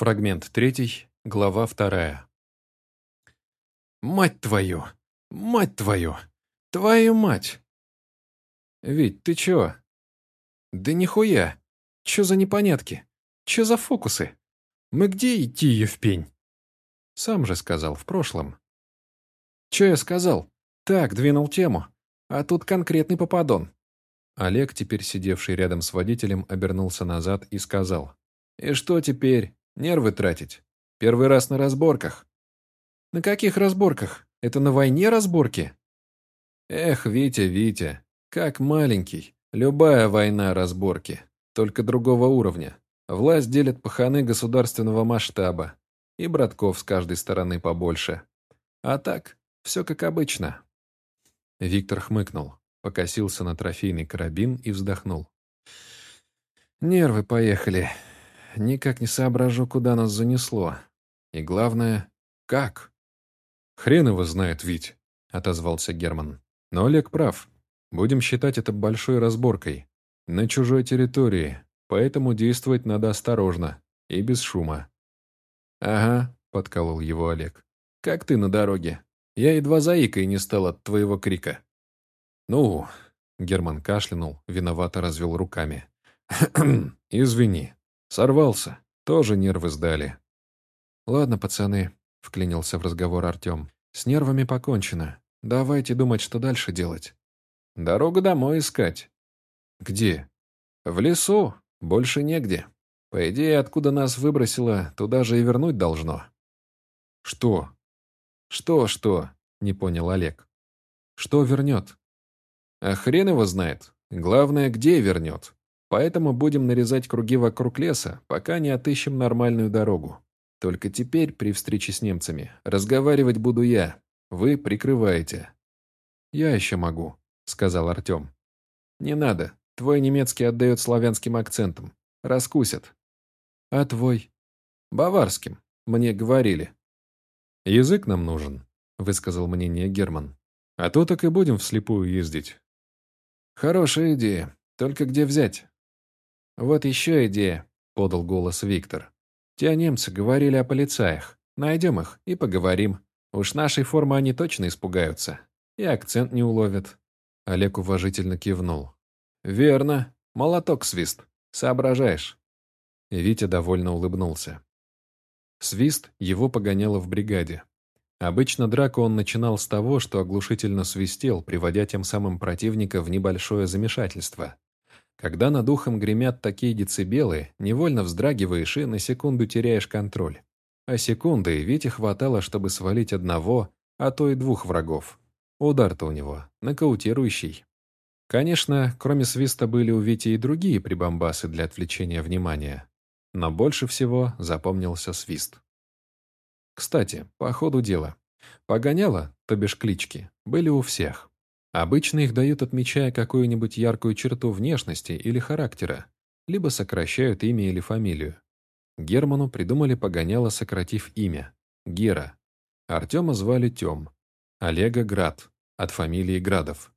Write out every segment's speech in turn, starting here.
Фрагмент третий, глава вторая. «Мать твою! Мать твою! Твою мать!» «Вить, ты чё?» «Да нихуя! Чё за непонятки? Чё за фокусы? Мы где идти её в пень?» «Сам же сказал, в прошлом». «Чё я сказал? Так, двинул тему. А тут конкретный попадон». Олег, теперь сидевший рядом с водителем, обернулся назад и сказал. «И что теперь? Нервы тратить? Первый раз на разборках?» «На каких разборках? Это на войне разборки?» «Эх, Витя, Витя, как маленький. Любая война разборки, только другого уровня. Власть делит паханы государственного масштаба. И братков с каждой стороны побольше. А так, все как обычно». Виктор хмыкнул, покосился на трофейный карабин и вздохнул. «Нервы поехали. Никак не соображу, куда нас занесло. И главное, как?» «Хрен его знает, Вить», — отозвался Герман. «Но Олег прав. Будем считать это большой разборкой. На чужой территории, поэтому действовать надо осторожно и без шума». «Ага», — подколол его Олег. «Как ты на дороге? Я едва заикой не стал от твоего крика». «Ну...» — Герман кашлянул, виновато развел руками. «Извини. Сорвался. Тоже нервы сдали». «Ладно, пацаны», — вклинился в разговор Артем. «С нервами покончено. Давайте думать, что дальше делать». «Дорогу домой искать». «Где?» «В лесу. Больше негде. По идее, откуда нас выбросило, туда же и вернуть должно». «Что?» «Что-что?» — не понял Олег. «Что вернет?» «А хрен его знает. Главное, где вернет. Поэтому будем нарезать круги вокруг леса, пока не отыщем нормальную дорогу». Только теперь, при встрече с немцами, разговаривать буду я. Вы прикрываете». «Я еще могу», — сказал Артем. «Не надо. Твой немецкий отдает славянским акцентом. Раскусят». «А твой?» «Баварским. Мне говорили». «Язык нам нужен», — высказал мнение Герман. «А то так и будем вслепую ездить». «Хорошая идея. Только где взять?» «Вот еще идея», — подал голос Виктор. Те немцы говорили о полицаях. Найдем их и поговорим. Уж нашей формы они точно испугаются. И акцент не уловят». Олег уважительно кивнул. «Верно. Молоток свист. Соображаешь». Витя довольно улыбнулся. Свист его погоняло в бригаде. Обычно драку он начинал с того, что оглушительно свистел, приводя тем самым противника в небольшое замешательство. Когда над ухом гремят такие децибелы, невольно вздрагиваешь и на секунду теряешь контроль. А секунды Вите хватало, чтобы свалить одного, а то и двух врагов. Удар-то у него нокаутирующий. Конечно, кроме свиста были у Вити и другие прибамбасы для отвлечения внимания. Но больше всего запомнился свист. Кстати, по ходу дела. Погоняло, то бишь клички, были у всех. Обычно их дают, отмечая какую-нибудь яркую черту внешности или характера, либо сокращают имя или фамилию. Герману придумали погоняло, сократив имя – Гера. Артема звали Тем, Олега – Град, от фамилии Градов.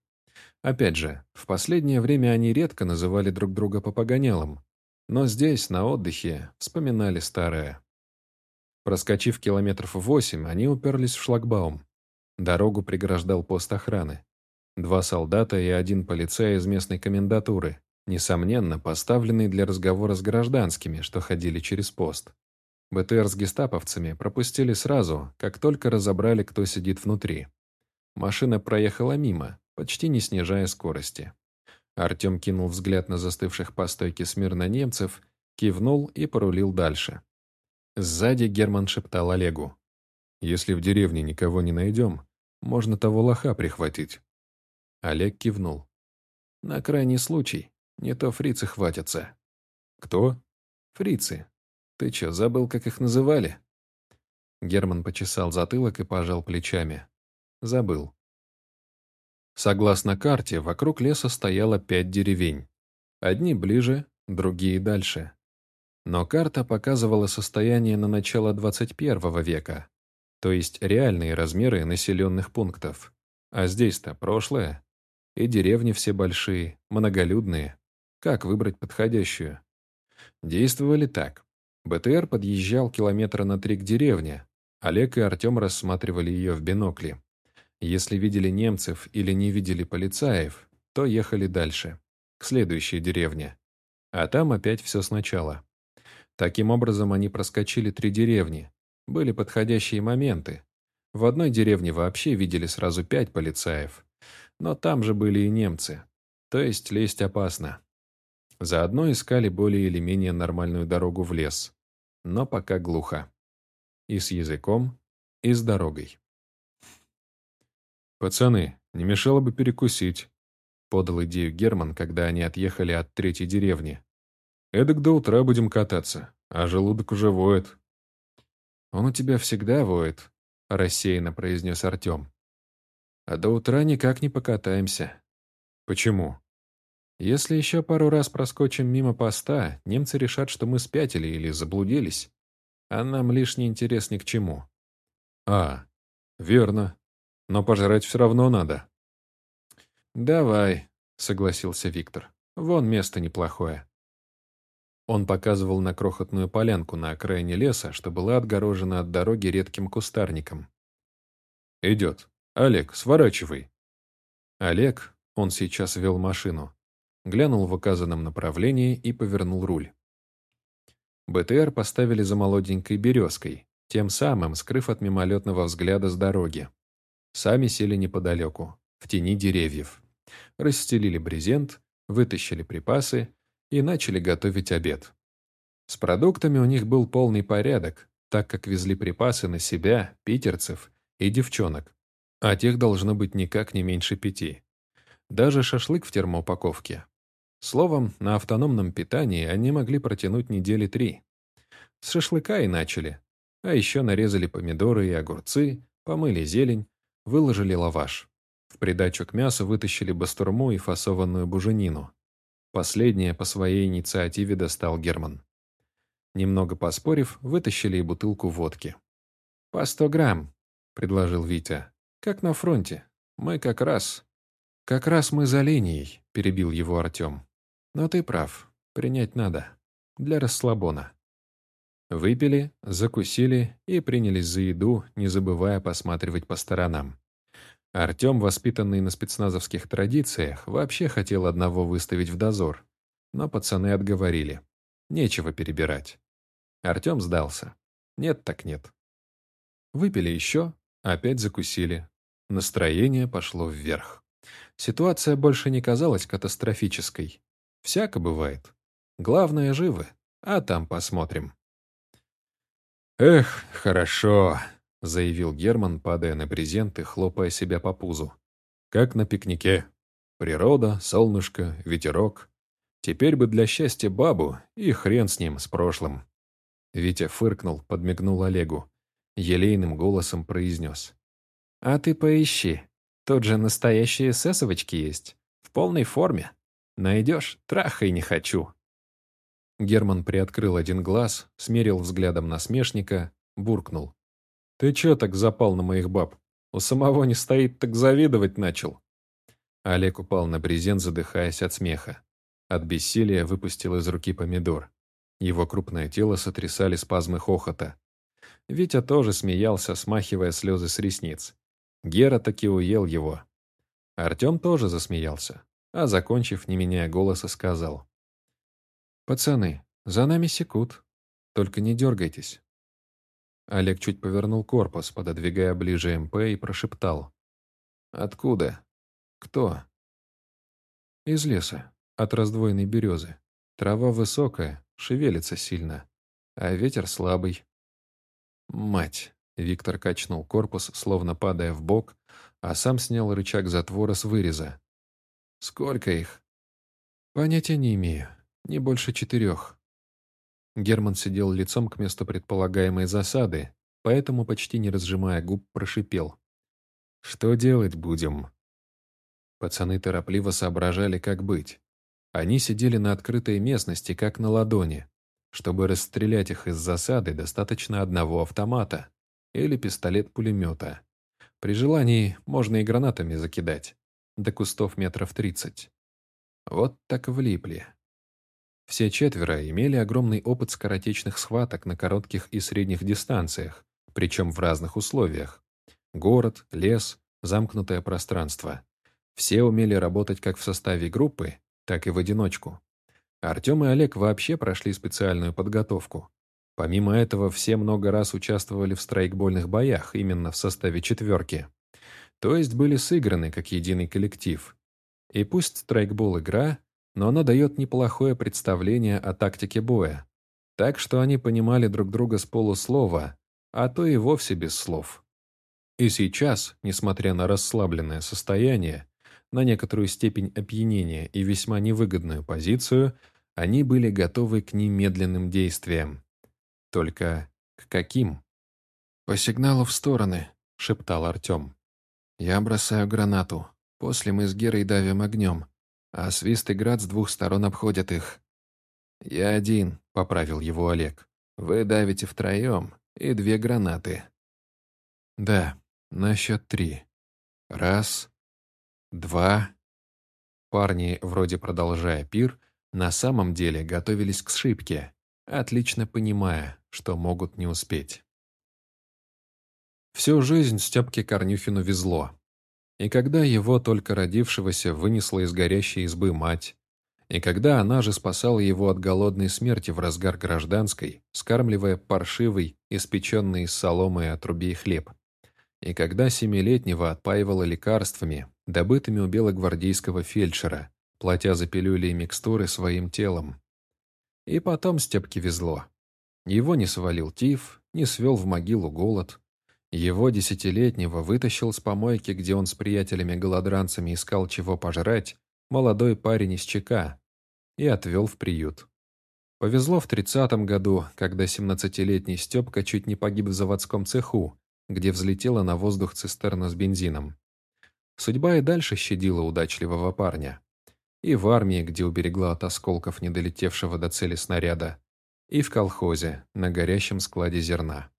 Опять же, в последнее время они редко называли друг друга по погонялам, но здесь, на отдыхе, вспоминали старое. Проскочив километров восемь, они уперлись в шлагбаум. Дорогу преграждал пост охраны. Два солдата и один полицай из местной комендатуры, несомненно, поставленные для разговора с гражданскими, что ходили через пост. БТР с гестаповцами пропустили сразу, как только разобрали, кто сидит внутри. Машина проехала мимо, почти не снижая скорости. Артем кинул взгляд на застывших по стойке смирно немцев, кивнул и порулил дальше. Сзади Герман шептал Олегу. «Если в деревне никого не найдем, можно того лоха прихватить. Олег кивнул. «На крайний случай. Не то фрицы хватятся». «Кто?» «Фрицы. Ты чё, забыл, как их называли?» Герман почесал затылок и пожал плечами. «Забыл». Согласно карте, вокруг леса стояло пять деревень. Одни ближе, другие дальше. Но карта показывала состояние на начало 21 века, то есть реальные размеры населенных пунктов. А здесь-то прошлое. И деревни все большие, многолюдные. Как выбрать подходящую? Действовали так. БТР подъезжал километра на три к деревне. Олег и Артем рассматривали ее в бинокли. Если видели немцев или не видели полицаев, то ехали дальше, к следующей деревне. А там опять все сначала. Таким образом, они проскочили три деревни. Были подходящие моменты. В одной деревне вообще видели сразу пять полицаев. Но там же были и немцы. То есть лезть опасно. Заодно искали более или менее нормальную дорогу в лес. Но пока глухо. И с языком, и с дорогой. «Пацаны, не мешало бы перекусить», — подал идею Герман, когда они отъехали от третьей деревни. «Эдак до утра будем кататься, а желудок уже воет». «Он у тебя всегда воет», — рассеянно произнес Артем. «А до утра никак не покатаемся». «Почему?» «Если еще пару раз проскочим мимо поста, немцы решат, что мы спятили или заблудились, а нам лишний интерес ни к чему». «А, верно», но пожрать все равно надо». «Давай», — согласился Виктор. «Вон место неплохое». Он показывал на крохотную полянку на окраине леса, что была отгорожена от дороги редким кустарником. «Идет. Олег, сворачивай». Олег, он сейчас вел машину, глянул в указанном направлении и повернул руль. БТР поставили за молоденькой березкой, тем самым скрыв от мимолетного взгляда с дороги. Сами сели неподалеку, в тени деревьев. Расстелили брезент, вытащили припасы и начали готовить обед. С продуктами у них был полный порядок, так как везли припасы на себя, питерцев и девчонок, а тех должно быть никак не меньше пяти. Даже шашлык в термоупаковке. Словом, на автономном питании они могли протянуть недели три. С шашлыка и начали. А еще нарезали помидоры и огурцы, помыли зелень, Выложили лаваш. В придачу к мясу вытащили бастурму и фасованную буженину. Последнее по своей инициативе достал Герман. Немного поспорив, вытащили и бутылку водки. «По сто грамм», — предложил Витя. «Как на фронте. Мы как раз...» «Как раз мы за линией», — перебил его Артем. «Но ты прав. Принять надо. Для расслабона». Выпили, закусили и принялись за еду, не забывая посматривать по сторонам. Артем, воспитанный на спецназовских традициях, вообще хотел одного выставить в дозор. Но пацаны отговорили. Нечего перебирать. Артем сдался. Нет так нет. Выпили еще, опять закусили. Настроение пошло вверх. Ситуация больше не казалась катастрофической. Всяко бывает. Главное, живы, а там посмотрим. «Эх, хорошо», — заявил Герман, падая на брезент и хлопая себя по пузу. «Как на пикнике. Природа, солнышко, ветерок. Теперь бы для счастья бабу, и хрен с ним, с прошлым». Витя фыркнул, подмигнул Олегу. Елейным голосом произнес. «А ты поищи. Тут же настоящие эсэсовочки есть. В полной форме. Найдешь? Трахай не хочу». Герман приоткрыл один глаз, смерил взглядом насмешника, буркнул. «Ты чё так запал на моих баб? У самого не стоит, так завидовать начал». Олег упал на брезент, задыхаясь от смеха. От бессилия выпустил из руки помидор. Его крупное тело сотрясали спазмы хохота. Витя тоже смеялся, смахивая слезы с ресниц. Гера таки уел его. Артем тоже засмеялся, а, закончив, не меняя голоса, сказал. «Пацаны, за нами секут. Только не дергайтесь». Олег чуть повернул корпус, пододвигая ближе МП и прошептал. «Откуда? Кто?» «Из леса, от раздвоенной березы. Трава высокая, шевелится сильно, а ветер слабый». «Мать!» — Виктор качнул корпус, словно падая в бок, а сам снял рычаг затвора с выреза. «Сколько их?» «Понятия не имею. Не больше четырех. Герман сидел лицом к месту предполагаемой засады, поэтому, почти не разжимая губ, прошипел. «Что делать будем?» Пацаны торопливо соображали, как быть. Они сидели на открытой местности, как на ладони. Чтобы расстрелять их из засады, достаточно одного автомата или пистолет-пулемета. При желании можно и гранатами закидать. До кустов метров тридцать. Вот так влипли. Все четверо имели огромный опыт скоротечных схваток на коротких и средних дистанциях, причем в разных условиях. Город, лес, замкнутое пространство. Все умели работать как в составе группы, так и в одиночку. Артем и Олег вообще прошли специальную подготовку. Помимо этого, все много раз участвовали в страйкбольных боях именно в составе четверки. То есть были сыграны как единый коллектив. И пусть страйкбол — игра, но она дает неплохое представление о тактике боя. Так что они понимали друг друга с полуслова, а то и вовсе без слов. И сейчас, несмотря на расслабленное состояние, на некоторую степень опьянения и весьма невыгодную позицию, они были готовы к немедленным действиям. Только к каким? «По сигналу в стороны», — шептал Артем. «Я бросаю гранату. После мы с Герой давим огнем, а свист и град с двух сторон обходят их». «Я один», — поправил его Олег. «Вы давите втроем, и две гранаты». «Да, на счет три. Раз, два...» Парни, вроде продолжая пир, на самом деле готовились к сшибке, отлично понимая, что могут не успеть. Всю жизнь Степке Корнюхину везло. И когда его, только родившегося, вынесла из горящей избы мать, и когда она же спасала его от голодной смерти в разгар гражданской, скармливая паршивый, испеченный из соломы и отрубей хлеб, и когда семилетнего отпаивала лекарствами, добытыми у белогвардейского фельдшера, платя за пилюли и микстуры своим телом. И потом Степке везло. Его не свалил тиф, не свел в могилу голод. Его десятилетнего вытащил с помойки, где он с приятелями-голодранцами искал чего пожрать, молодой парень из ЧК, и отвел в приют. Повезло в тридцатом году, когда семнадцатилетний Степка чуть не погиб в заводском цеху, где взлетела на воздух цистерна с бензином. Судьба и дальше щадила удачливого парня. И в армии, где уберегла от осколков недолетевшего до цели снаряда, и в колхозе, на горящем складе зерна.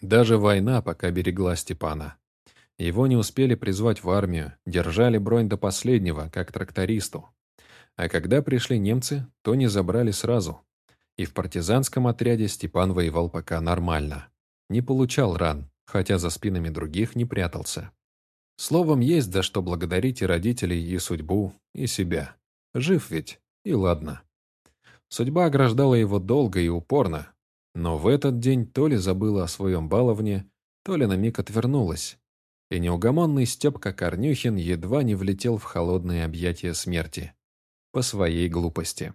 Даже война пока берегла Степана. Его не успели призвать в армию, держали бронь до последнего, как трактористу. А когда пришли немцы, то не забрали сразу. И в партизанском отряде Степан воевал пока нормально. Не получал ран, хотя за спинами других не прятался. Словом, есть за что благодарить и родителей, и судьбу, и себя. Жив ведь, и ладно. Судьба ограждала его долго и упорно, но в этот день то ли забыла о своем баловне, то ли на миг отвернулась, и неугомонный Степка Корнюхин едва не влетел в холодные объятия смерти. По своей глупости.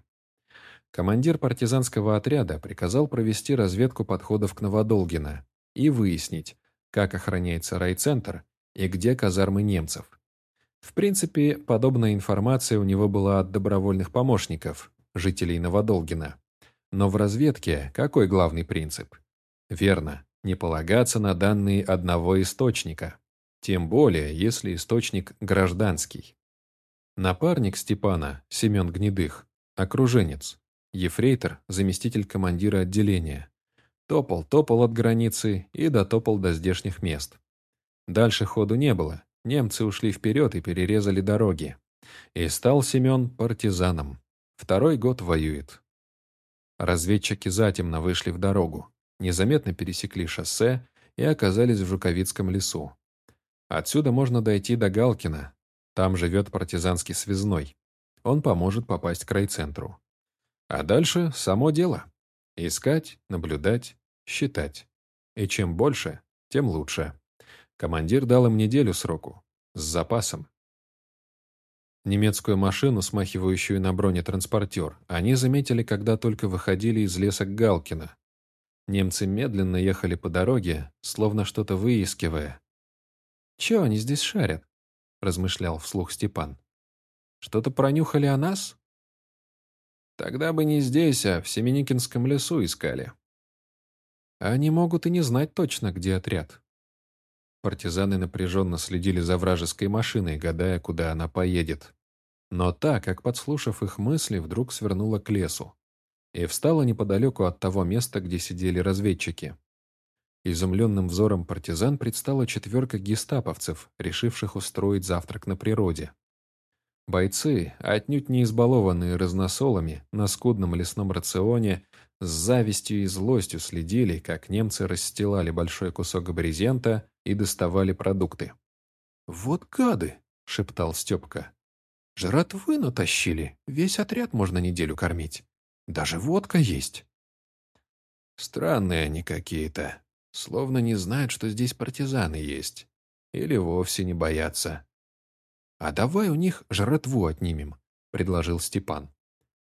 Командир партизанского отряда приказал провести разведку подходов к Новодолгино и выяснить, как охраняется райцентр и где казармы немцев. В принципе, подобная информация у него была от добровольных помощников, жителей Новодолгина. Но в разведке какой главный принцип? Верно, не полагаться на данные одного источника. Тем более, если источник гражданский. Напарник Степана, Семен Гнедых, окруженец, ефрейтор, заместитель командира отделения. Топал-топал от границы и дотопал до здешних мест. Дальше ходу не было, немцы ушли вперед и перерезали дороги. И стал Семен партизаном. Второй год воюет. Разведчики затемно вышли в дорогу, незаметно пересекли шоссе и оказались в Жуковицком лесу. Отсюда можно дойти до Галкина. Там живет партизанский связной. Он поможет попасть к райцентру. А дальше само дело. Искать, наблюдать, считать. И чем больше, тем лучше. Командир дал им неделю сроку. С запасом. Немецкую машину, смахивающую на бронетранспортер, они заметили, когда только выходили из леса Галкина. Немцы медленно ехали по дороге, словно что-то выискивая. «Чего они здесь шарят?» — размышлял вслух Степан. «Что-то пронюхали о нас?» «Тогда бы не здесь, а в Семеникинском лесу искали». «Они могут и не знать точно, где отряд», Партизаны напряженно следили за вражеской машиной, гадая, куда она поедет. Но та, как подслушав их мысли, вдруг свернула к лесу и встала неподалеку от того места, где сидели разведчики. Изумленным взором партизан предстала четверка гестаповцев, решивших устроить завтрак на природе. Бойцы, отнюдь не избалованные разносолами, на скудном лесном рационе, с завистью и злостью следили, как немцы расстилали большой кусок брезента и доставали продукты. «Вот гады!» — шептал Степка. «Жратвы натащили, весь отряд можно неделю кормить. Даже водка есть». Странные они какие-то, словно не знают, что здесь партизаны есть. Или вовсе не боятся. «А давай у них жратву отнимем», — предложил Степан.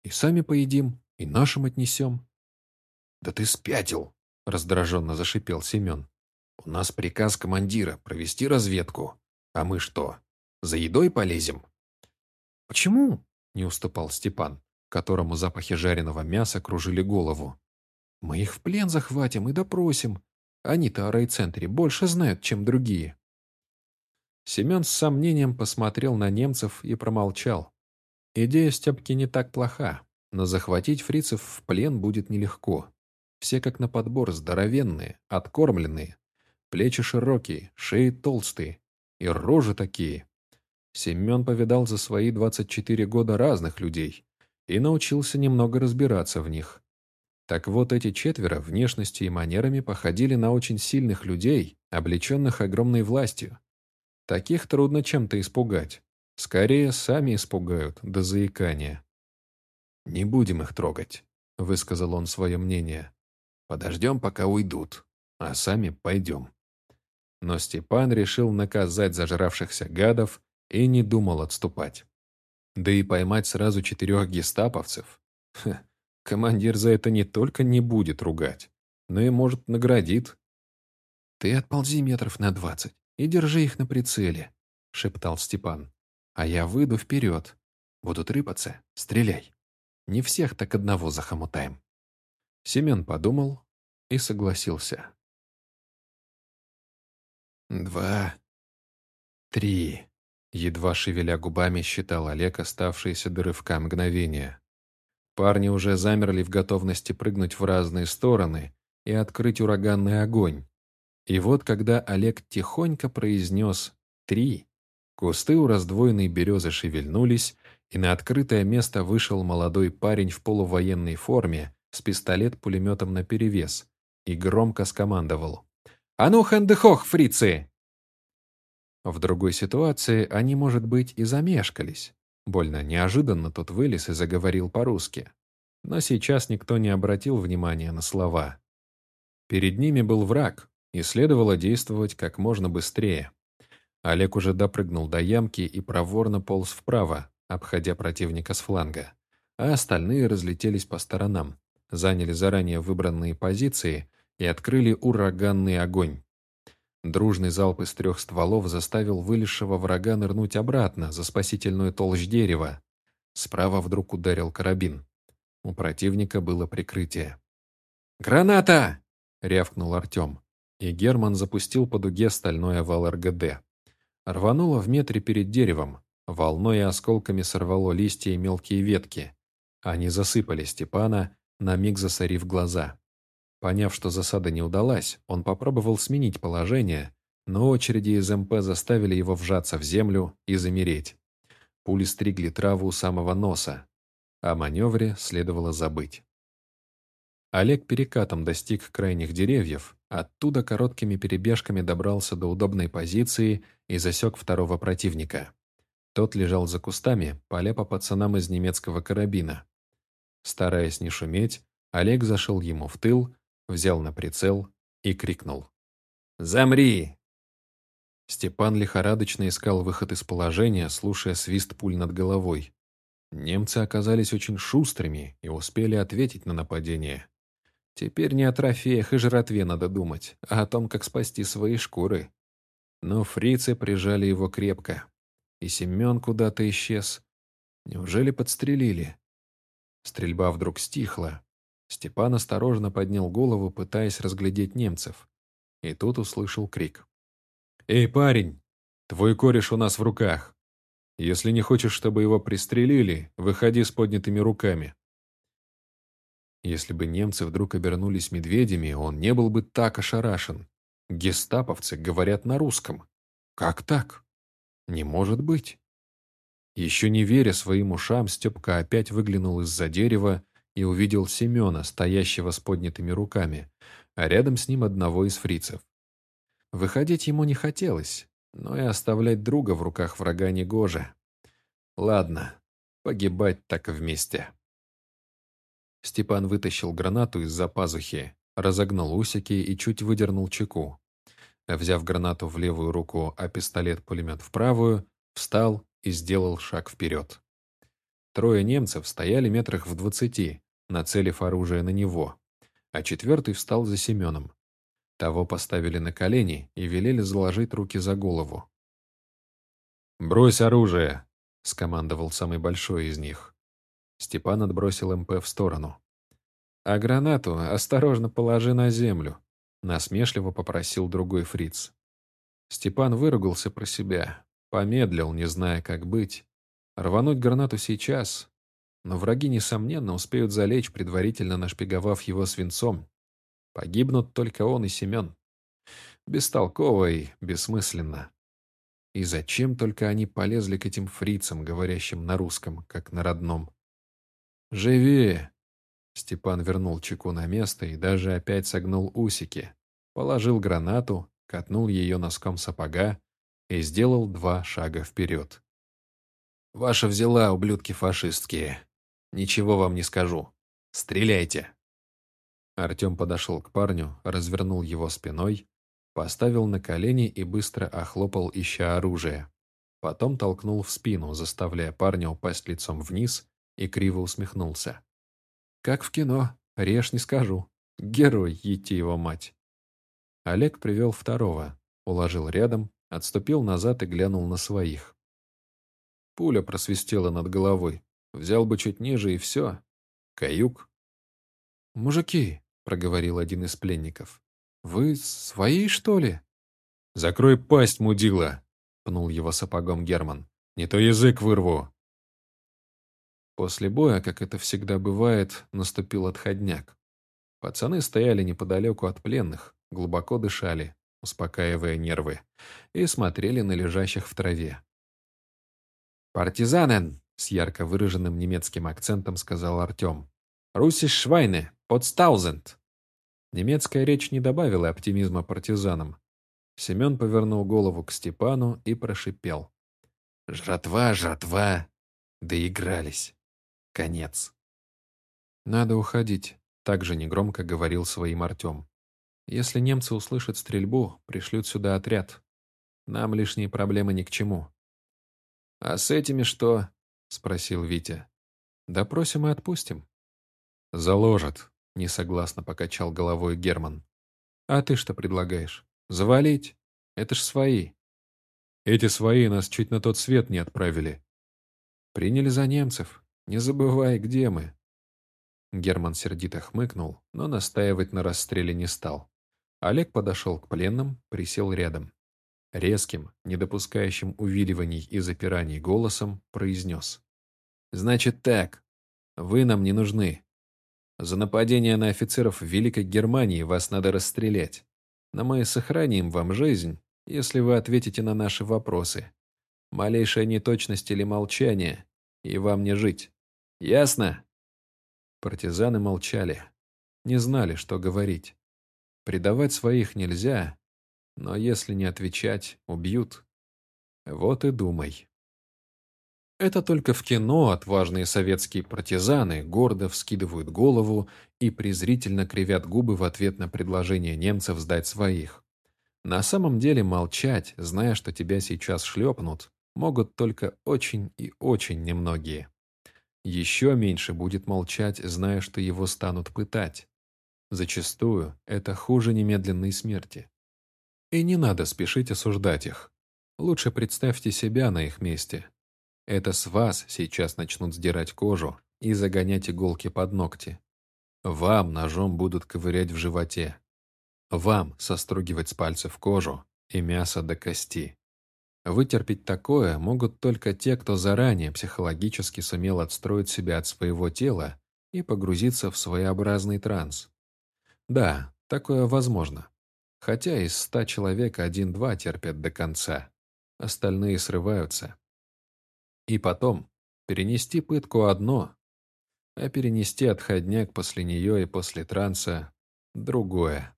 «И сами поедим, и нашим отнесем». «Да ты спятил!» — раздраженно зашипел Семен. «У нас приказ командира провести разведку. А мы что, за едой полезем?» «Почему?» — не уступал Степан, которому запахи жареного мяса кружили голову. «Мы их в плен захватим и допросим. Они-то о райцентре больше знают, чем другие». Семен с сомнением посмотрел на немцев и промолчал. Идея Степки не так плоха, но захватить фрицев в плен будет нелегко. Все как на подбор здоровенные, откормленные. Плечи широкие, шеи толстые. И рожи такие. Семен повидал за свои 24 года разных людей и научился немного разбираться в них. Так вот, эти четверо внешностью и манерами походили на очень сильных людей, облеченных огромной властью. Таких трудно чем-то испугать. Скорее, сами испугают до заикания. «Не будем их трогать», — высказал он свое мнение. Подождем, пока уйдут, а сами пойдем. Но Степан решил наказать зажравшихся гадов и не думал отступать. Да и поймать сразу четырех гестаповцев. Ха, командир за это не только не будет ругать, но и, может, наградит. «Ты отползи метров на двадцать и держи их на прицеле», — шептал Степан. «А я выйду вперед. Будут рыпаться, стреляй. Не всех так одного захомутаем». Семен подумал и согласился. «Два, три», — едва шевеля губами считал Олег оставшиеся до рывка мгновения. Парни уже замерли в готовности прыгнуть в разные стороны и открыть ураганный огонь. И вот когда Олег тихонько произнес «три», кусты у раздвоенной березы шевельнулись, и на открытое место вышел молодой парень в полувоенной форме с пистолет-пулеметом наперевес и громко скомандовал. «А ну, хэндехох, фрицы!» В другой ситуации они, может быть, и замешкались. Больно неожиданно тот вылез и заговорил по-русски. Но сейчас никто не обратил внимания на слова. Перед ними был враг, и следовало действовать как можно быстрее. Олег уже допрыгнул до ямки и проворно полз вправо, обходя противника с фланга, а остальные разлетелись по сторонам, заняли заранее выбранные позиции и открыли ураганный огонь. Дружный залп из трех стволов заставил вылезшего врага нырнуть обратно за спасительную толщ дерева. Справа вдруг ударил карабин. У противника было прикрытие. «Граната!» — рявкнул Артем. И Герман запустил по дуге стальной овал РГД. Рвануло в метре перед деревом. Волной и осколками сорвало листья и мелкие ветки. Они засыпали Степана, на миг засорив глаза. Поняв, что засада не удалась, он попробовал сменить положение, но очереди из МП заставили его вжаться в землю и замереть. Пули стригли траву у самого носа. О маневре следовало забыть. Олег перекатом достиг крайних деревьев, оттуда короткими перебежками добрался до удобной позиции и засек второго противника. Тот лежал за кустами, поля по пацанам из немецкого карабина. Стараясь не шуметь, Олег зашел ему в тыл, взял на прицел и крикнул. «Замри!» Степан лихорадочно искал выход из положения, слушая свист пуль над головой. Немцы оказались очень шустрыми и успели ответить на нападение. Теперь не о трофеях и жратве надо думать, а о том, как спасти свои шкуры. Но фрицы прижали его крепко. И Семен куда-то исчез. Неужели подстрелили? Стрельба вдруг стихла. Степан осторожно поднял голову, пытаясь разглядеть немцев. И тут услышал крик. «Эй, парень! Твой кореш у нас в руках! Если не хочешь, чтобы его пристрелили, выходи с поднятыми руками!» Если бы немцы вдруг обернулись медведями, он не был бы так ошарашен. Гестаповцы говорят на русском. Как так? Не может быть. Еще не веря своим ушам, Степка опять выглянул из-за дерева и увидел Семена, стоящего с поднятыми руками, а рядом с ним одного из фрицев. Выходить ему не хотелось, но и оставлять друга в руках врага не гоже. Ладно, погибать так вместе. Степан вытащил гранату из-за пазухи, разогнул усики и чуть выдернул чеку. Взяв гранату в левую руку, а пистолет-пулемет в правую, встал и сделал шаг вперед. Трое немцев стояли метрах в двадцати, нацелив оружие на него, а четвертый встал за Семеном. Того поставили на колени и велели заложить руки за голову. «Брось оружие!» — скомандовал самый большой из них. Степан отбросил МП в сторону. «А гранату осторожно положи на землю», — насмешливо попросил другой фриц. Степан выругался про себя, помедлил, не зная, как быть. Рвануть гранату сейчас, но враги, несомненно, успеют залечь, предварительно нашпиговав его свинцом. Погибнут только он и Семен. Бестолково и бессмысленно. И зачем только они полезли к этим фрицам, говорящим на русском, как на родном? «Живи!» Степан вернул чеку на место и даже опять согнул усики, положил гранату, катнул ее носком сапога и сделал два шага вперед. «Ваша взяла, ублюдки фашистские. Ничего вам не скажу. Стреляйте!» Артем подошел к парню, развернул его спиной, поставил на колени и быстро охлопал, ища оружие. Потом толкнул в спину, заставляя парня упасть лицом вниз, и криво усмехнулся. Как в кино, режь не скажу. Герой, идти его мать. Олег привел второго, уложил рядом, отступил назад и глянул на своих. Пуля просвистела над головой. Взял бы чуть ниже и все. Каюк. «Мужики», — проговорил один из пленников, — «вы свои, что ли?» «Закрой пасть, мудила!» — пнул его сапогом Герман. «Не то язык вырву!» После боя, как это всегда бывает, наступил отходняк. Пацаны стояли неподалеку от пленных, глубоко дышали, успокаивая нервы, и смотрели на лежащих в траве. «Партизанен!» — с ярко выраженным немецким акцентом сказал Артем. «Русиш Швайне! Подстаузент!» Немецкая речь не добавила оптимизма партизанам. Семен повернул голову к Степану и прошипел. «Жратва, жратва! Доигрались!» Конец. «Надо уходить», — также негромко говорил своим Артем. «Если немцы услышат стрельбу, пришлют сюда отряд. Нам лишние проблемы ни к чему». «А с этими что?» — спросил Витя. «Допросим и отпустим». «Заложат», — несогласно покачал головой Герман. «А ты что предлагаешь? Завалить? Это ж свои». «Эти свои нас чуть на тот свет не отправили». «Приняли за немцев. Не забывай, где мы». Герман сердито хмыкнул, но настаивать на расстреле не стал. Олег подошел к пленным, присел рядом. Резким, не допускающим увиливаний и запираний голосом произнес. «Значит так, вы нам не нужны. За нападение на офицеров Великой Германии вас надо расстрелять. Но мы сохраним вам жизнь, если вы ответите на наши вопросы. Малейшая неточность или молчание, и вам не жить. Ясно?» Партизаны молчали. Не знали, что говорить. Предавать своих нельзя, но если не отвечать, убьют. Вот и думай. Это только в кино отважные советские партизаны гордо вскидывают голову и презрительно кривят губы в ответ на предложение немцев сдать своих. На самом деле молчать, зная, что тебя сейчас шлепнут, могут только очень и очень немногие. Еще меньше будет молчать, зная, что его станут пытать. Зачастую это хуже немедленной смерти. И не надо спешить осуждать их. Лучше представьте себя на их месте. Это с вас сейчас начнут сдирать кожу и загонять иголки под ногти. Вам ножом будут ковырять в животе. Вам состругивать с пальцев кожу и мясо до кости. Вытерпеть такое могут только те, кто заранее психологически сумел отстроить себя от своего тела и погрузиться в своеобразный транс. Да, такое возможно. Хотя из ста человек один-два терпят до конца. Остальные срываются. И потом, перенести пытку одно, а перенести отходняк после нее и после транса другое.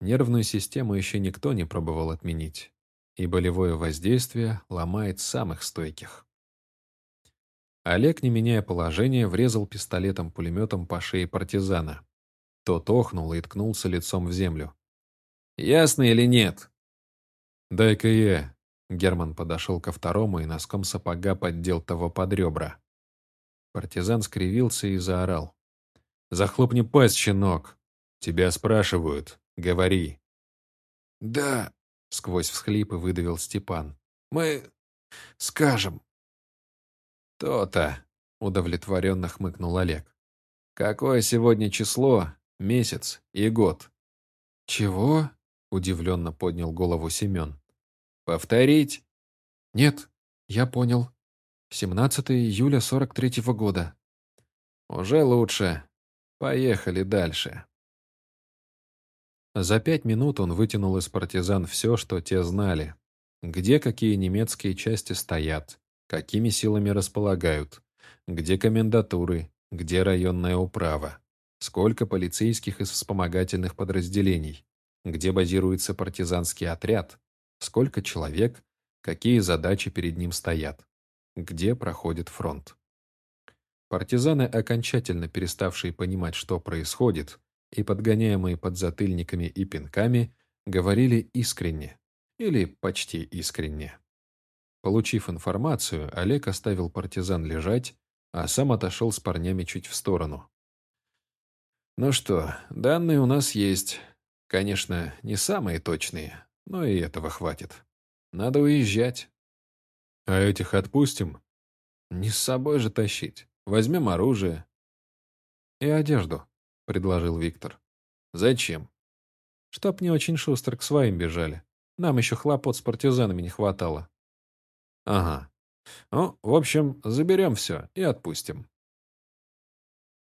Нервную систему еще никто не пробовал отменить, и болевое воздействие ломает самых стойких. Олег, не меняя положение, врезал пистолетом-пулеметом по шее партизана. Тот охнул и ткнулся лицом в землю. «Ясно или нет?» «Дай-ка я». Герман подошел ко второму и носком сапога поддел того под ребра. Партизан скривился и заорал. «Захлопни пасть, щенок! Тебя спрашивают. Говори». «Да», — сквозь всхлипы выдавил Степан. «Мы скажем». «То-то», — удовлетворенно хмыкнул Олег. «Какое сегодня число, месяц и год?» «Чего?» — удивленно поднял голову Семен. «Повторить?» «Нет, я понял. 17 июля 43-го года». «Уже лучше. Поехали дальше». За пять минут он вытянул из партизан все, что те знали. Где какие немецкие части стоят, какими силами располагают, где комендатуры, где районная управа, сколько полицейских из вспомогательных подразделений, где базируется партизанский отряд, сколько человек, какие задачи перед ним стоят, где проходит фронт. Партизаны, окончательно переставшие понимать, что происходит, и подгоняемые подзатыльниками и пинками, говорили искренне, или почти искренне. Получив информацию, Олег оставил партизан лежать, а сам отошел с парнями чуть в сторону. «Ну что, данные у нас есть. Конечно, не самые точные, но и этого хватит. Надо уезжать. А этих отпустим? Не с собой же тащить. Возьмем оружие. И одежду, предложил Виктор. Зачем? Чтоб не очень шустро к своим бежали. Нам еще хлопот с партизанами не хватало. Ага. Ну, в общем, заберем все и отпустим.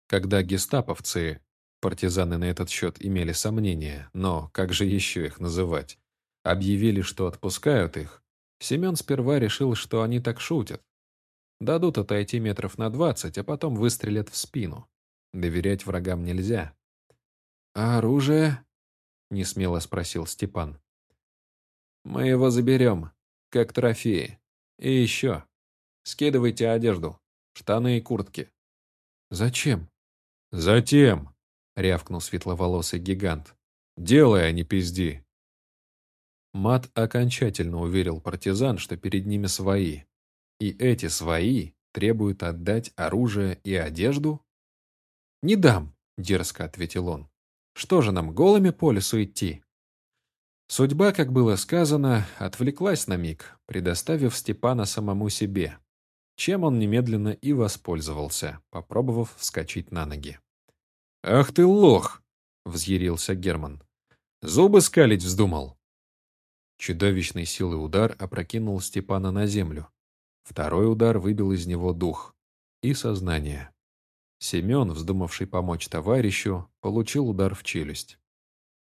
Когда гестаповцы Партизаны на этот счет имели сомнения, но как же еще их называть? Объявили, что отпускают их. Семен сперва решил, что они так шутят. Дадут отойти метров на двадцать, а потом выстрелят в спину. Доверять врагам нельзя. «А оружие?» — несмело спросил Степан. «Мы его заберем, как трофеи. И еще. Скидывайте одежду, штаны и куртки». «Зачем?» «Затем», — рявкнул светловолосый гигант. «Делай, а не пизди!» Мат окончательно уверил партизан, что перед ними свои. И эти свои требуют отдать оружие и одежду? «Не дам», — дерзко ответил он. «Что же нам, голыми по лесу идти?» Судьба, как было сказано, отвлеклась на миг, предоставив Степана самому себе, чем он немедленно и воспользовался, попробовав вскочить на ноги. «Ах ты лох!» — взъярился Герман. «Зубы скалить вздумал!» Чудовищной силой удар опрокинул Степана на землю. Второй удар выбил из него дух и сознание. Семен, вздумавший помочь товарищу, получил удар в челюсть.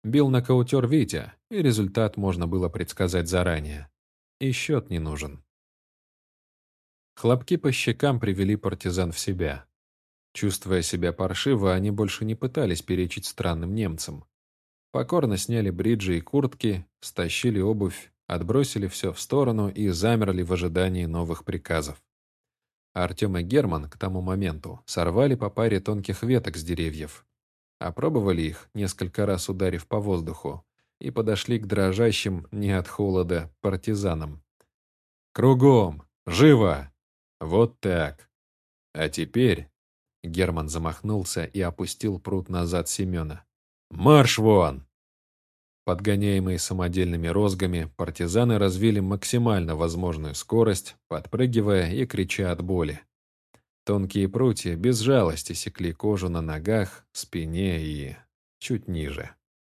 Бил нокаутер Витя, и результат можно было предсказать заранее. И счет не нужен. Хлопки по щекам привели партизан в себя. Чувствуя себя паршиво, они больше не пытались перечить странным немцам. Покорно сняли бриджи и куртки, стащили обувь, отбросили все в сторону и замерли в ожидании новых приказов. Артем и Герман к тому моменту сорвали по паре тонких веток с деревьев. Опробовали их, несколько раз ударив по воздуху, и подошли к дрожащим, не от холода, партизанам. «Кругом! Живо! Вот так! А теперь Герман замахнулся и опустил пруд назад Семена. «Марш вон!» Подгоняемые самодельными розгами, партизаны развили максимально возможную скорость, подпрыгивая и крича от боли. Тонкие прутья без жалости секли кожу на ногах, спине и чуть ниже.